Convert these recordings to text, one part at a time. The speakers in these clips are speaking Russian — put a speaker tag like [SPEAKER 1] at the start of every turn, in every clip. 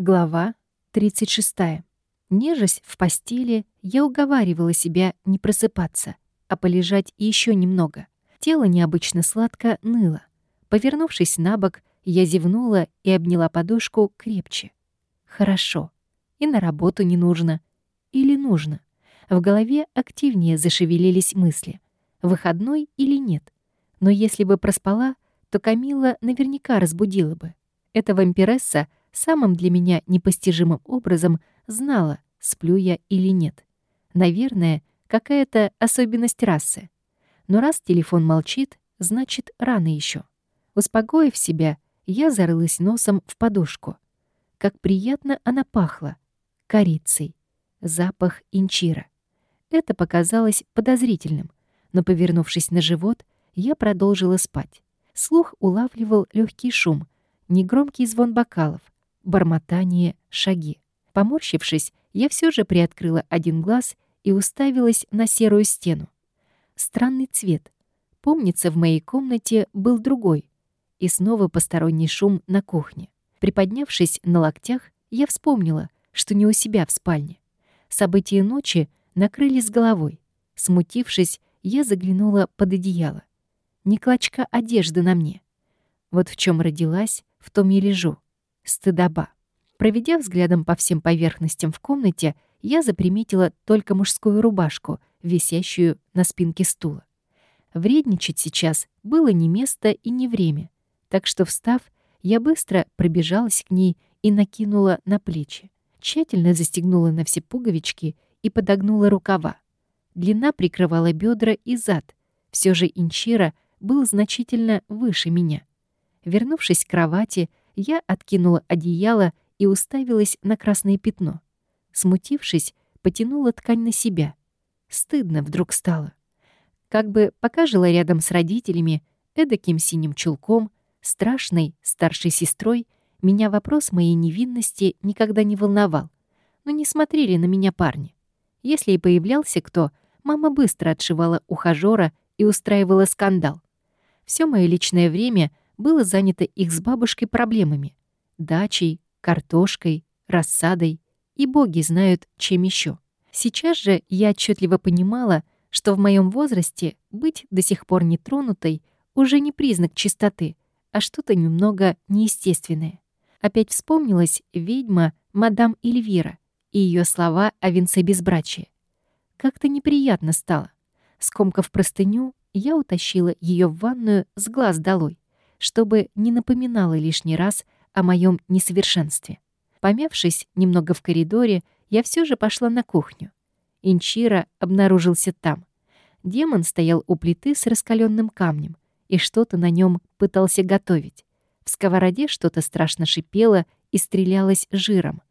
[SPEAKER 1] Глава 36. Нежась в постели, я уговаривала себя не просыпаться, а полежать еще немного. Тело необычно сладко ныло. Повернувшись на бок, я зевнула и обняла подушку крепче. Хорошо. И на работу не нужно. Или нужно. В голове активнее зашевелились мысли. Выходной или нет. Но если бы проспала, то Камила наверняка разбудила бы. Эта вампиресса — самым для меня непостижимым образом знала, сплю я или нет. Наверное, какая-то особенность расы. Но раз телефон молчит, значит, рано еще. Успокоив себя, я зарылась носом в подушку. Как приятно она пахла. Корицей. Запах инчира. Это показалось подозрительным, но, повернувшись на живот, я продолжила спать. Слух улавливал легкий шум, негромкий звон бокалов, бормотание, шаги. Поморщившись, я все же приоткрыла один глаз и уставилась на серую стену. Странный цвет. Помнится, в моей комнате был другой. И снова посторонний шум на кухне. Приподнявшись на локтях, я вспомнила, что не у себя в спальне. События ночи накрыли с головой. Смутившись, я заглянула под одеяло. Ни клочка одежды на мне. Вот в чем родилась, в том и лежу стыдоба. Проведя взглядом по всем поверхностям в комнате, я заприметила только мужскую рубашку, висящую на спинке стула. Вредничать сейчас было не место и не время, так что, встав, я быстро пробежалась к ней и накинула на плечи. Тщательно застегнула на все пуговички и подогнула рукава. Длина прикрывала бедра и зад. Все же Инчира был значительно выше меня. Вернувшись к кровати, я откинула одеяло и уставилась на красное пятно. Смутившись, потянула ткань на себя. Стыдно вдруг стало. Как бы пока жила рядом с родителями, эдаким синим чулком, страшной старшей сестрой, меня вопрос моей невинности никогда не волновал. Но не смотрели на меня парни. Если и появлялся кто, мама быстро отшивала ухажёра и устраивала скандал. Все мое личное время было занято их с бабушкой проблемами. Дачей, картошкой, рассадой и боги знают, чем еще. Сейчас же я отчетливо понимала, что в моем возрасте быть до сих пор нетронутой уже не признак чистоты, а что-то немного неестественное. Опять вспомнилась ведьма мадам Эльвира и ее слова о венце безбрачия. Как-то неприятно стало. Скомкав простыню, я утащила ее в ванную с глаз долой чтобы не напоминала лишний раз о моем несовершенстве. Помявшись немного в коридоре, я все же пошла на кухню. Инчира обнаружился там. Демон стоял у плиты с раскаленным камнем и что-то на нем пытался готовить. В сковороде что-то страшно шипело и стрелялось жиром.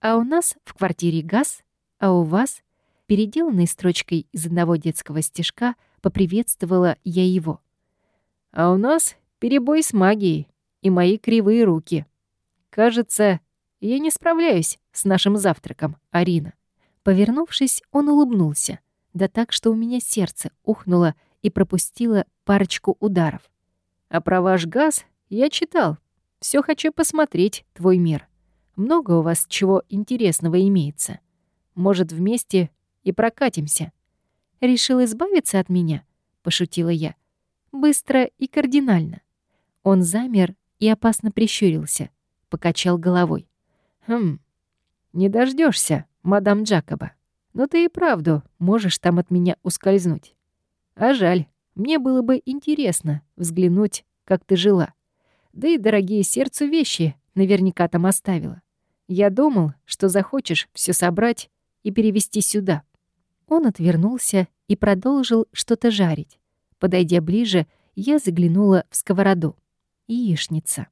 [SPEAKER 1] А у нас в квартире газ, а у вас, переделанной строчкой из одного детского стишка, поприветствовала я его. А у нас перебой с магией и мои кривые руки. Кажется, я не справляюсь с нашим завтраком, Арина». Повернувшись, он улыбнулся, да так, что у меня сердце ухнуло и пропустило парочку ударов. «А про ваш газ я читал. Все хочу посмотреть твой мир. Много у вас чего интересного имеется. Может, вместе и прокатимся». «Решил избавиться от меня?» — пошутила я. «Быстро и кардинально». Он замер и опасно прищурился, покачал головой. «Хм, не дождешься, мадам Джакоба. Но ты и правду можешь там от меня ускользнуть. А жаль, мне было бы интересно взглянуть, как ты жила. Да и дорогие сердцу вещи наверняка там оставила. Я думал, что захочешь все собрать и перевести сюда». Он отвернулся и продолжил что-то жарить. Подойдя ближе, я заглянула в сковороду яичница.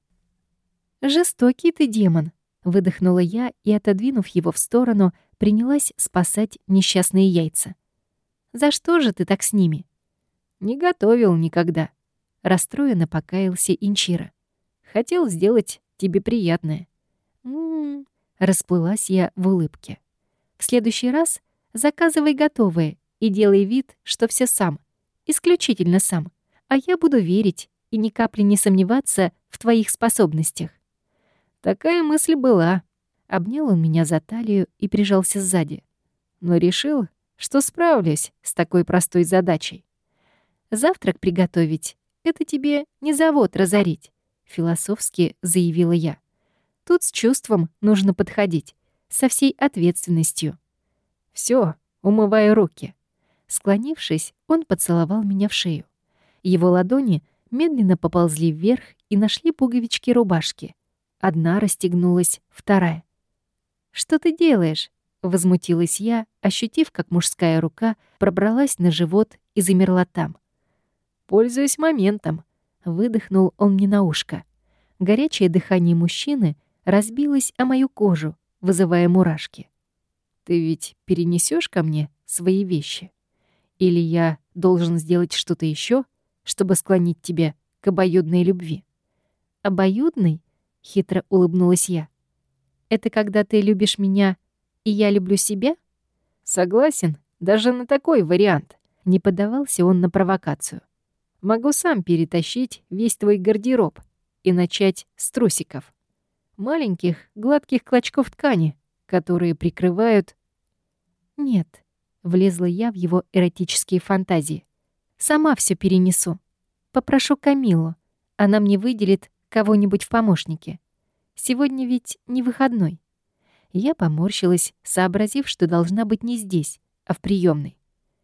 [SPEAKER 1] «Жестокий ты демон», — выдохнула я и, отодвинув его в сторону, принялась спасать несчастные яйца. «За что же ты так с ними?» «Не готовил никогда», — расстроенно покаялся Инчира. «Хотел сделать тебе приятное». «М-м-м», расплылась я в улыбке. «В следующий раз заказывай готовое и делай вид, что все сам, исключительно сам, а я буду верить, и ни капли не сомневаться в твоих способностях. Такая мысль была. Обнял он меня за талию и прижался сзади. Но решил, что справлюсь с такой простой задачей. Завтрак приготовить — это тебе не завод разорить, философски заявила я. Тут с чувством нужно подходить, со всей ответственностью. Все, умываю руки. Склонившись, он поцеловал меня в шею. Его ладони медленно поползли вверх и нашли пуговички рубашки. Одна расстегнулась, вторая. «Что ты делаешь?» — возмутилась я, ощутив, как мужская рука пробралась на живот и замерла там. «Пользуясь моментом», — выдохнул он мне на ушко. Горячее дыхание мужчины разбилось о мою кожу, вызывая мурашки. «Ты ведь перенесешь ко мне свои вещи? Или я должен сделать что-то еще, чтобы склонить тебя к обоюдной любви?» «Обоюдной?» — хитро улыбнулась я. «Это когда ты любишь меня, и я люблю себя?» «Согласен, даже на такой вариант». Не поддавался он на провокацию. «Могу сам перетащить весь твой гардероб и начать с трусиков. Маленьких, гладких клочков ткани, которые прикрывают...» «Нет», — влезла я в его эротические фантазии. «Сама все перенесу. Попрошу Камилу. Она мне выделит кого-нибудь в помощнике. Сегодня ведь не выходной. Я поморщилась, сообразив, что должна быть не здесь, а в приемной.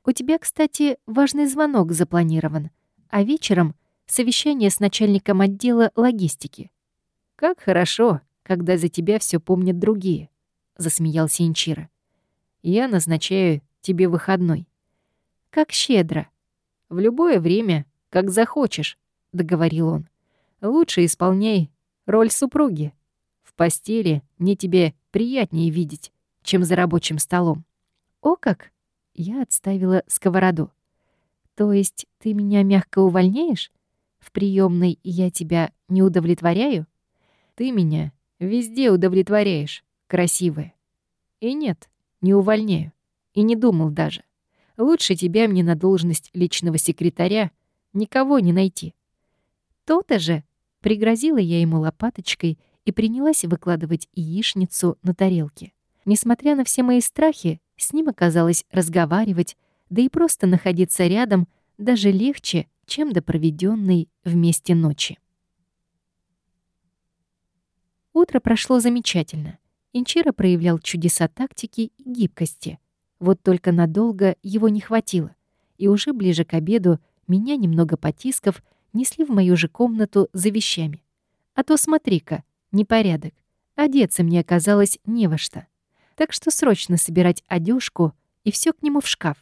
[SPEAKER 1] У тебя, кстати, важный звонок запланирован, а вечером совещание с начальником отдела логистики. Как хорошо, когда за тебя все помнят другие, засмеялся Инчира. Я назначаю тебе выходной. Как щедро. В любое время, как захочешь, договорил он. Лучше исполняй роль супруги. В постели мне тебе приятнее видеть, чем за рабочим столом. О как! Я отставила сковороду. То есть ты меня мягко увольняешь? В приемной я тебя не удовлетворяю? Ты меня везде удовлетворяешь, красивая. И нет, не увольняю. И не думал даже. Лучше тебя мне на должность личного секретаря никого не найти. То-то же Пригрозила я ему лопаточкой и принялась выкладывать яичницу на тарелке. Несмотря на все мои страхи, с ним оказалось разговаривать, да и просто находиться рядом даже легче, чем до проведенной вместе ночи. Утро прошло замечательно. Инчира проявлял чудеса тактики и гибкости. Вот только надолго его не хватило. И уже ближе к обеду меня, немного потискав, несли в мою же комнату за вещами. А то смотри-ка, непорядок. Одеться мне оказалось не во что. Так что срочно собирать одежку и все к нему в шкаф.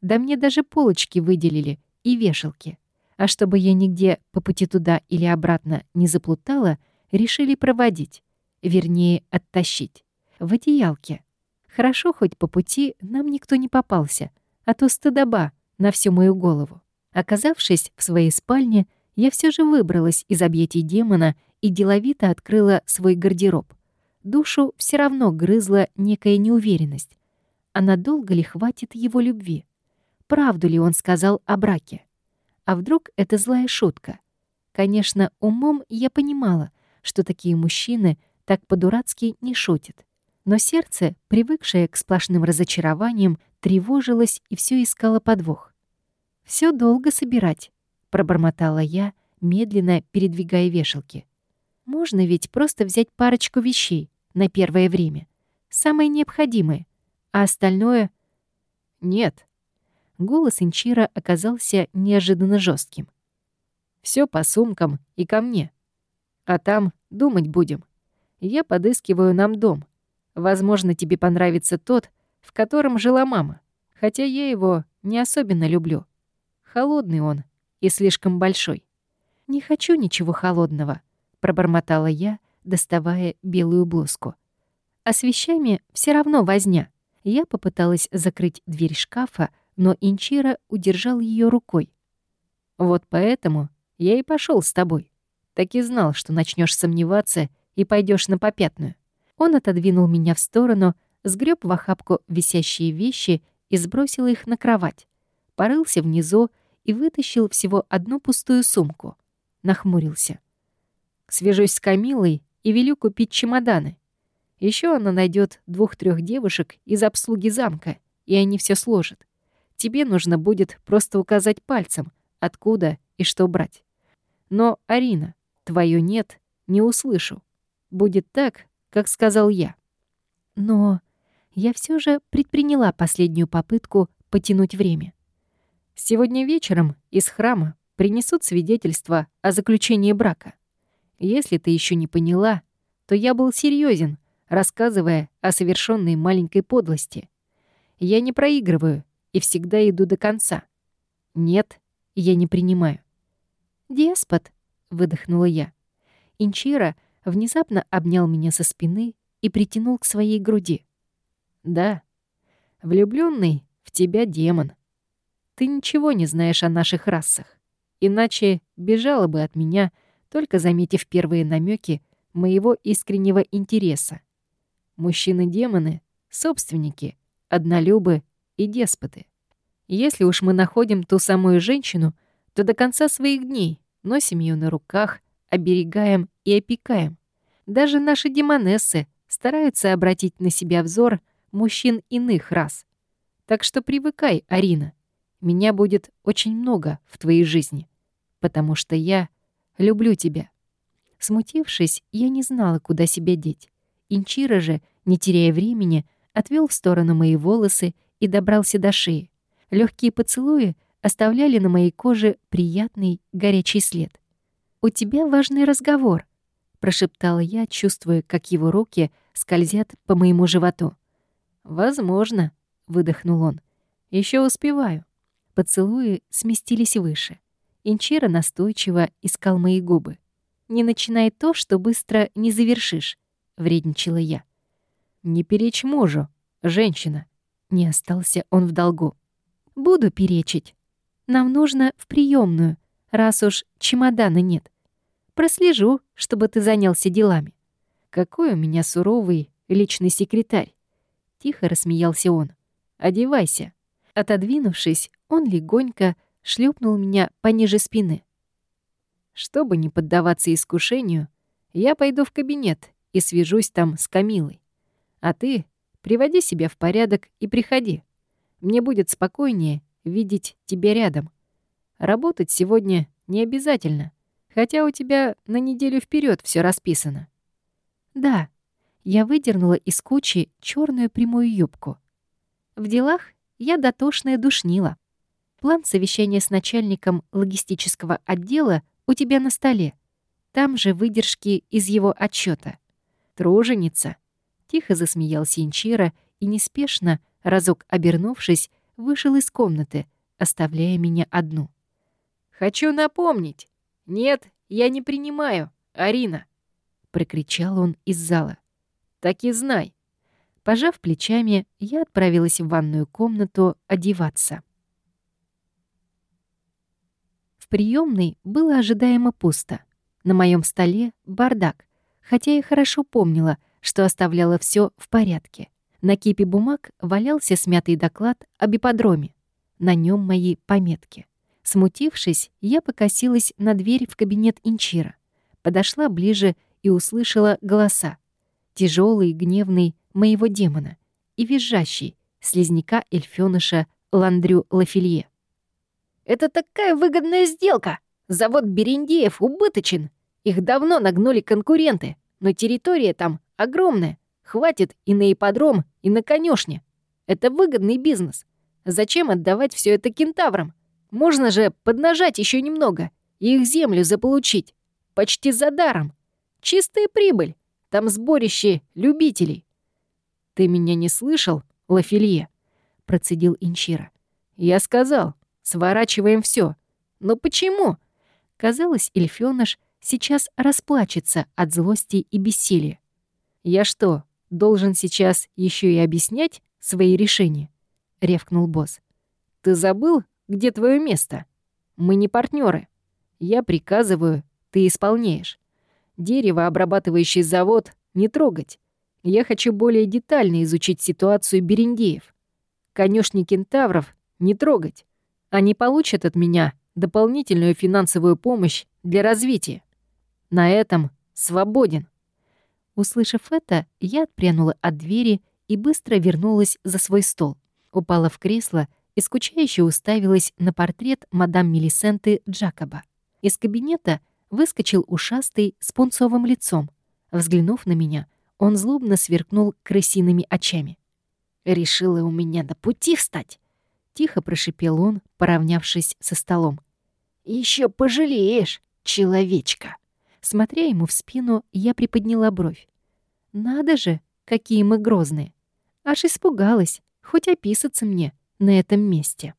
[SPEAKER 1] Да мне даже полочки выделили и вешалки. А чтобы я нигде по пути туда или обратно не заплутала, решили проводить, вернее, оттащить. В одеялке. Хорошо, хоть по пути нам никто не попался, а то стыдоба на всю мою голову. Оказавшись в своей спальне, я все же выбралась из объятий демона и деловито открыла свой гардероб. Душу все равно грызла некая неуверенность. А надолго ли хватит его любви? Правду ли он сказал о браке? А вдруг это злая шутка? Конечно, умом я понимала, что такие мужчины так по-дурацки не шутят. Но сердце, привыкшее к сплошным разочарованиям, тревожилось и все искало подвох. Все долго собирать», — пробормотала я, медленно передвигая вешалки. «Можно ведь просто взять парочку вещей на первое время, самое необходимое, а остальное...» «Нет». Голос Инчира оказался неожиданно жестким. Все по сумкам и ко мне. А там думать будем. Я подыскиваю нам дом. Возможно, тебе понравится тот, в котором жила мама, хотя я его не особенно люблю. Холодный он и слишком большой. «Не хочу ничего холодного», — пробормотала я, доставая белую блузку. «А с вещами все равно возня». Я попыталась закрыть дверь шкафа, но Инчира удержал ее рукой. «Вот поэтому я и пошел с тобой. Так и знал, что начнешь сомневаться и пойдешь на попятную». Он отодвинул меня в сторону, сгреб в охапку висящие вещи и сбросил их на кровать. Порылся внизу, и вытащил всего одну пустую сумку. Нахмурился. «Свяжусь с Камилой и велю купить чемоданы. Еще она найдет двух-трех девушек из обслуги замка, и они все сложат. Тебе нужно будет просто указать пальцем, откуда и что брать. Но, Арина, твое «нет» не услышу. Будет так, как сказал я. Но я все же предприняла последнюю попытку потянуть время. Сегодня вечером из храма принесут свидетельство о заключении брака. Если ты еще не поняла, то я был серьезен, рассказывая о совершенной маленькой подлости. Я не проигрываю и всегда иду до конца. Нет, я не принимаю. «Деспот», — выдохнула я. Инчира внезапно обнял меня со спины и притянул к своей груди. «Да, влюбленный в тебя демон. Ты ничего не знаешь о наших расах. Иначе бежала бы от меня, только заметив первые намеки моего искреннего интереса. Мужчины-демоны — собственники, однолюбы и деспоты. Если уж мы находим ту самую женщину, то до конца своих дней носим ее на руках, оберегаем и опекаем. Даже наши демонессы стараются обратить на себя взор мужчин иных рас. Так что привыкай, Арина. Меня будет очень много в твоей жизни потому что я люблю тебя». Смутившись, я не знала, куда себя деть. Инчира же, не теряя времени, отвел в сторону мои волосы и добрался до шеи. Легкие поцелуи оставляли на моей коже приятный горячий след. «У тебя важный разговор», — прошептала я, чувствуя, как его руки скользят по моему животу. «Возможно», — выдохнул он. Еще успеваю». Поцелуи сместились выше. Инчира настойчиво искал мои губы. «Не начинай то, что быстро не завершишь», — вредничала я. «Не перечь мужу, женщина». Не остался он в долгу. «Буду перечить. Нам нужно в приемную, раз уж чемодана нет. Прослежу, чтобы ты занялся делами». «Какой у меня суровый личный секретарь!» Тихо рассмеялся он. «Одевайся». Отодвинувшись, он легонько шлепнул меня пониже спины. Чтобы не поддаваться искушению, я пойду в кабинет и свяжусь там с Камилой. А ты приводи себя в порядок и приходи. Мне будет спокойнее видеть тебя рядом. Работать сегодня не обязательно, хотя у тебя на неделю вперед все расписано. Да, я выдернула из кучи черную прямую юбку. В делах я дотошная душнила. План совещания с начальником логистического отдела у тебя на столе. Там же выдержки из его отчета. Труженица. Тихо засмеялся Инчира и неспешно, разок обернувшись, вышел из комнаты, оставляя меня одну. «Хочу напомнить. Нет, я не принимаю, Арина!» — прокричал он из зала. «Так и знай». Пожав плечами, я отправилась в ванную комнату одеваться приемной было ожидаемо пусто. На моем столе бардак, хотя я хорошо помнила, что оставляла все в порядке. На кипе бумаг валялся смятый доклад об ипподроме. На нем мои пометки. Смутившись, я покосилась на дверь в кабинет Инчира. Подошла ближе и услышала голоса. Тяжелый, гневный моего демона и визжащий слизняка эльфёныша Ландрю Лафилье. Это такая выгодная сделка. Завод Берендеев убыточен. Их давно нагнули конкуренты, но территория там огромная. Хватит и на ипподром, и на конюшне. Это выгодный бизнес. Зачем отдавать все это кентаврам? Можно же поднажать еще немного и их землю заполучить. Почти за даром. Чистая прибыль. Там сборище любителей. «Ты меня не слышал, Лафилье?» — процедил Инчира. «Я сказал, Сворачиваем все. Но почему? Казалось, Эльфёныш сейчас расплачется от злости и бессилия. «Я что, должен сейчас еще и объяснять свои решения?» — ревкнул босс. «Ты забыл, где твое место? Мы не партнеры. Я приказываю, ты исполняешь. Дерево, обрабатывающий завод, не трогать. Я хочу более детально изучить ситуацию берендеев. Конюшни кентавров не трогать. Они получат от меня дополнительную финансовую помощь для развития. На этом свободен. Услышав это, я отпрянула от двери и быстро вернулась за свой стол. Упала в кресло и скучающе уставилась на портрет мадам Мелисенты Джакоба. Из кабинета выскочил ушастый с пунцовым лицом. Взглянув на меня, он злобно сверкнул крысиными очами. «Решила у меня на пути встать?» Тихо прошипел он, поравнявшись со столом. Еще пожалеешь, человечка!» Смотря ему в спину, я приподняла бровь. «Надо же, какие мы грозные! Аж испугалась, хоть описаться мне на этом месте».